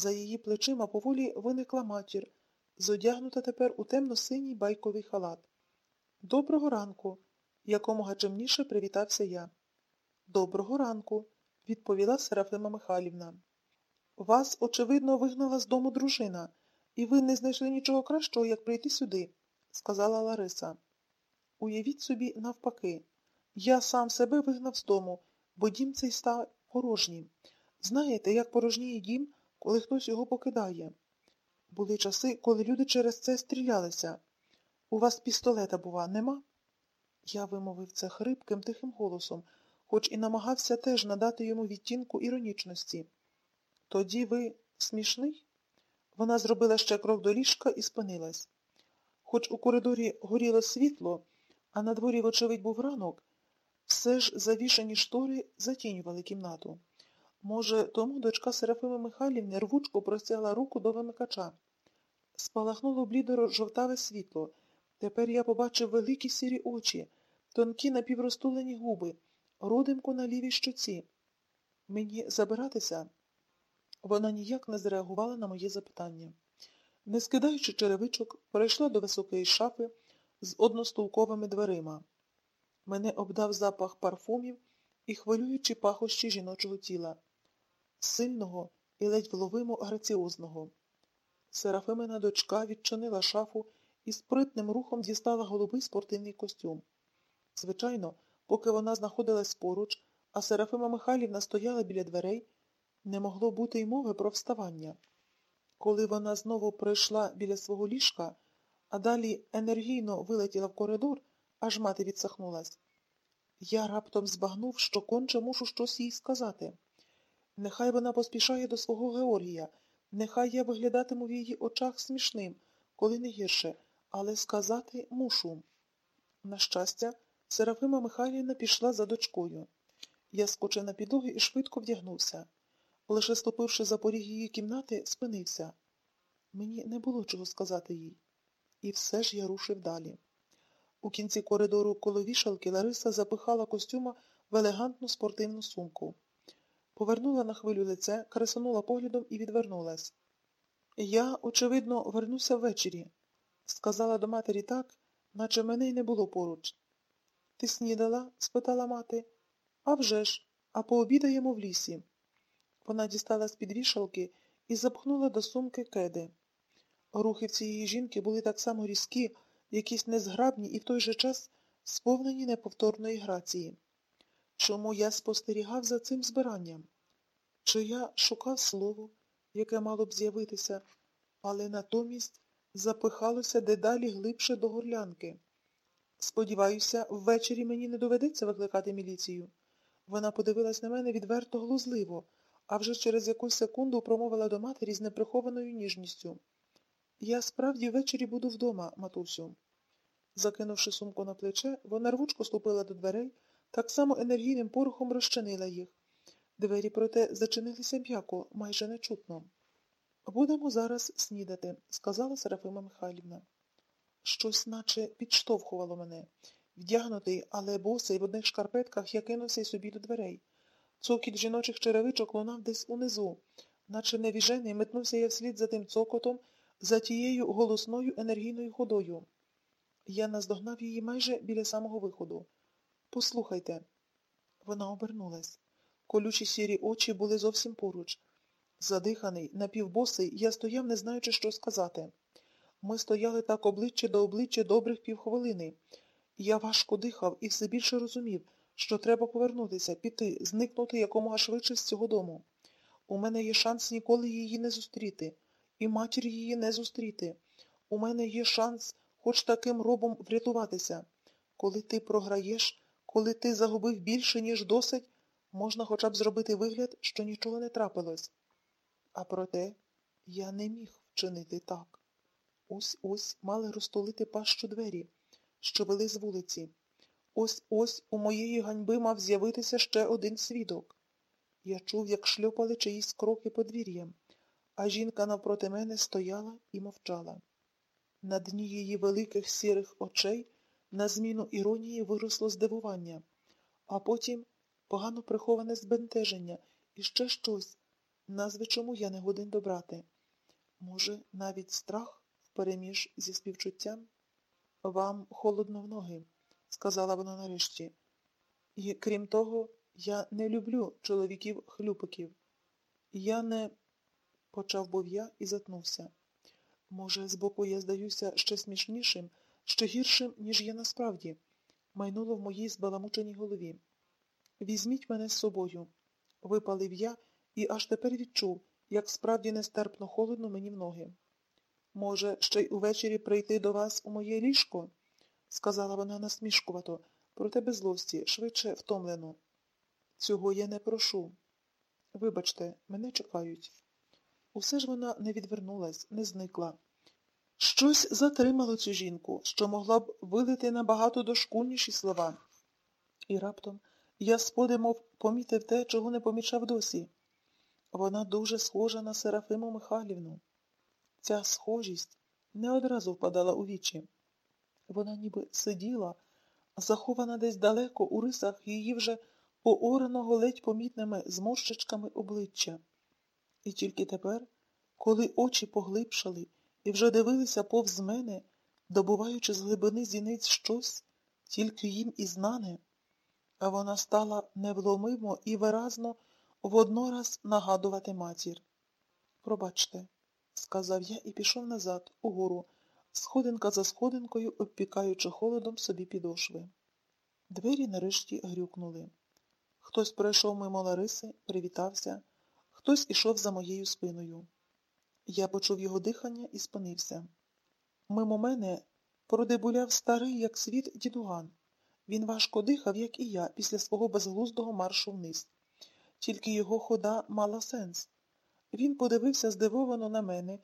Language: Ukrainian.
За її плечима поволі виникла матір, зодягнута тепер у темно-синій байковий халат. Доброго ранку, якомога чемніше привітався я. Доброго ранку, відповіла Серафима Михайлівна. Вас, очевидно, вигнала з дому дружина, і ви не знайшли нічого кращого, як прийти сюди, сказала Лариса. Уявіть собі, навпаки, я сам себе вигнав з дому, бо дім цей став порожнім. Знаєте, як порожніє дім, коли хтось його покидає. Були часи, коли люди через це стрілялися. У вас пістолета, бува, нема? Я вимовив це хрипким, тихим голосом, хоч і намагався теж надати йому відтінку іронічності. Тоді ви смішний? Вона зробила ще крок до ліжка і спинилась. Хоч у коридорі горіло світло, а на дворі, вочевидь, був ранок, все ж завішані штори затінювали кімнату. Може, тому дочка Серафими Михайлівни рвучко простягла руку до вимикача. Спалахнуло блідоро жовтаве світло. Тепер я побачив великі сірі очі, тонкі напівростулені губи, родимку на лівій щоці. Мені забиратися? Вона ніяк не зреагувала на моє запитання. Не скидаючи черевичок, перейшла до високої шафи з одностулковими дверима. Мене обдав запах парфумів і хвилюючи пахощі жіночого тіла, сильного і ледь вловимо граціозного. Серафимина дочка відчинила шафу і спритним рухом дістала голубий спортивний костюм. Звичайно, поки вона знаходилась поруч, а Серафима Михайлівна стояла біля дверей, не могло бути й мови про вставання. Коли вона знову прийшла біля свого ліжка, а далі енергійно вилетіла в коридор, аж мати відсахнулась. Я раптом збагнув, що конче мушу щось їй сказати. Нехай вона поспішає до свого Георгія, нехай я виглядатиму в її очах смішним, коли не гірше, але сказати мушу. На щастя, Серафима Михайлівна пішла за дочкою. Я скочив на підлогу і швидко вдягнувся. Лише ступивши за поріг її кімнати, спинився. Мені не було чого сказати їй. І все ж я рушив далі. У кінці коридору коло вішалки Лариса запихала костюма в елегантну спортивну сумку. Повернула на хвилю лице, кресанула поглядом і відвернулась. Я, очевидно, вернуся ввечері, сказала до матері так, наче мене й не було поруч. Ти снідала? спитала мати. «А вже ж, а пообідаємо в лісі. Вона дістала з під вішалки і запхнула до сумки кеди. Рухи цієї жінки були так само різкі, якісь незграбні і в той же час сповнені неповторної грації. Чому я спостерігав за цим збиранням? Чи я шукав слово, яке мало б з'явитися, але натомість запихалося дедалі глибше до горлянки. Сподіваюся, ввечері мені не доведеться викликати міліцію. Вона подивилась на мене відверто глузливо, а вже через якусь секунду промовила до матері з неприхованою ніжністю. Я справді ввечері буду вдома, матусю. Закинувши сумку на плече, вона рвучко ступила до дверей, так само енергійним порухом розчинила їх. Двері, проте, зачинилися м'яко, майже нечутно. Будемо зараз снідати, сказала Серафима Михайлівна. Щось наче підштовхувало мене. Вдягнутий, але босий в одних шкарпетках я кинувся й собі до дверей. Цокіт жіночих черевичок лунав десь унизу, наче невіжений метнувся я вслід за тим цокотом, за тією голосною енергійною ходою. Я наздогнав її майже біля самого виходу. Послухайте. Вона обернулась. Колючі сірі очі були зовсім поруч. Задиханий, напівбосий, я стояв, не знаючи, що сказати. Ми стояли так обличчя до обличчя добрих півхвилини. Я важко дихав і все більше розумів, що треба повернутися, піти, зникнути якомога швидше з цього дому. У мене є шанс ніколи її не зустріти, і матір її не зустріти. У мене є шанс хоч таким робом врятуватися. Коли ти програєш, коли ти загубив більше, ніж досить, можна хоча б зробити вигляд, що нічого не трапилось. А проте я не міг вчинити так. Ось ось мали розтулити пащу двері, що вели з вулиці. Ось ось у моєї ганьби мав з'явитися ще один свідок. Я чув, як шльопали чиїсь кроки подвір'ям, а жінка навпроти мене стояла і мовчала. На дні її великих сірих очей на зміну іронії виросло здивування, а потім погано приховане збентеження і ще щось, назви чому я не годин добрати? Може, навіть страх впереміж зі співчуттям? Вам холодно в ноги, сказала вона нарешті. І крім того, я не люблю чоловіків-хлюпиків. Я не, почав був я і затнувся. Може, збоку я здаюся ще смішнішим, ще гіршим, ніж є насправді, майнуло в моїй збаламученій голові. Візьміть мене з собою, випалив я і аж тепер відчув, як справді нестерпно холодно мені в ноги. Може, ще й увечері прийти до вас у моє ліжко? сказала вона насмішкувато, проте без злості, швидше втомлено. Цього я не прошу. Вибачте, мене чекають. Усе ж вона не відвернулась, не зникла. Щось затримало цю жінку, що могла б вилити набагато дошкульніші слова. І раптом я з подимов помітив те, чого не помічав досі. Вона дуже схожа на Серафиму Михайлівну. Ця схожість не одразу впадала у вічі. Вона ніби сиділа, захована десь далеко у рисах її вже поораного ледь помітними зморщичками обличчя. І тільки тепер, коли очі поглибшали і вже дивилися повз мене, добуваючи з глибини зіниць щось, тільки їм і знане, вона стала невломимо і виразно воднораз нагадувати матір. Пробачте, сказав я і пішов назад, угору, сходинка за сходинкою, обпікаючи холодом собі підошви. Двері нарешті грюкнули. Хтось пройшов мимо Лариси, привітався, хтось ішов за моєю спиною. Я почув його дихання і спинився. Мимо мене продебуляв старий, як світ, дідуган. Він важко дихав, як і я, після свого безглуздого маршу вниз. Тільки його хода мала сенс. Він подивився здивовано на мене,